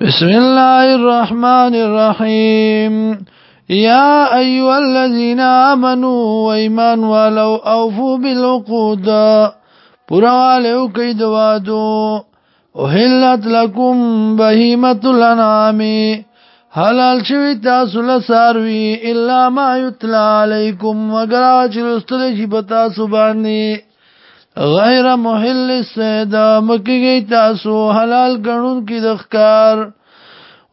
بسم الله الرحمن الرحيم يا أيها الذين آمنوا وإيمان ولو أوفوا بالعقود پروالو کوي د وادو اوهلت لكم بهيمه الانام حلال شوی تاسو له ساروي الا ما يتلى عليكم وغراج رستل شي بتا سبحانه غیر محل سیدا مکیگی تاسو حلال گنون کی دخکار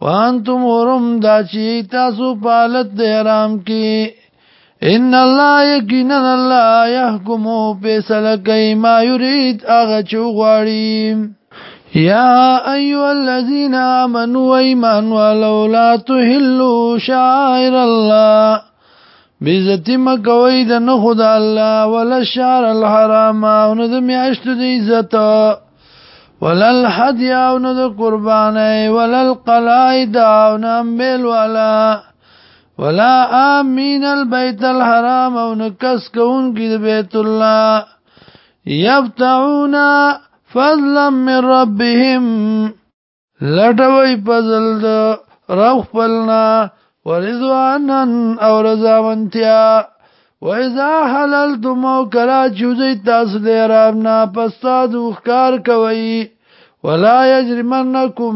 وانتم حرم دا چی تاسو پالت دی حرام کی ان الله یقینا الله يحكم فیصله کوي ما یرید هغه چوغړی یا ایو الذین آمنوا ایمان ولولا تحلوا شعائر الله بیزتی مکوی د نه خدا الله ولا شهر الحرام او نه د میاشتو د عزت ولا الحدی او نه د قربانه ولا القلاید او نه امبل ولا ولا امین البیت الحرام او نه کس کون کی د بیت الله یبتعونا فضلا من ربهم لټوي فضل د رب پلنا ورضوانا او رضامنتیا وإذا حللتم وكلا جوزي تاسو د حرام نه پس تاسو ښکار کوي ولا يجرمنكم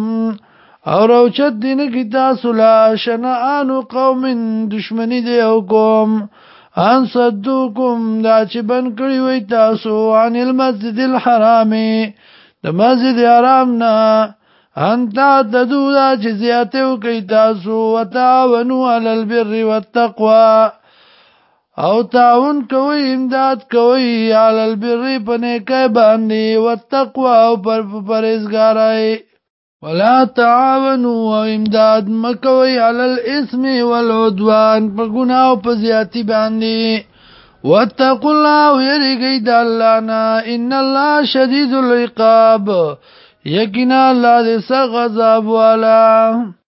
او روچت دین کی تاسو لا شنآن قوم دشمنی دی او قوم ان صدوکم دا چې بن کړی وي تاسو عن المسجد الحرام د مسجد حرام نه انتا تدو دا چه زیاتیو کئی تاسو و تاونو علال بر و التقوى او تاون کوئی امداد کوئی علال بر پنیکه باندی و التقوى او پر پرزگارائی ولا تعاونو او امداد مکوئی علال اسم والعدوان پر گناو پر زیاتی باندی واتقوا الله ويرغي دالانا ان الله شديد العقاب یقینا الله دې سخت عذاب والا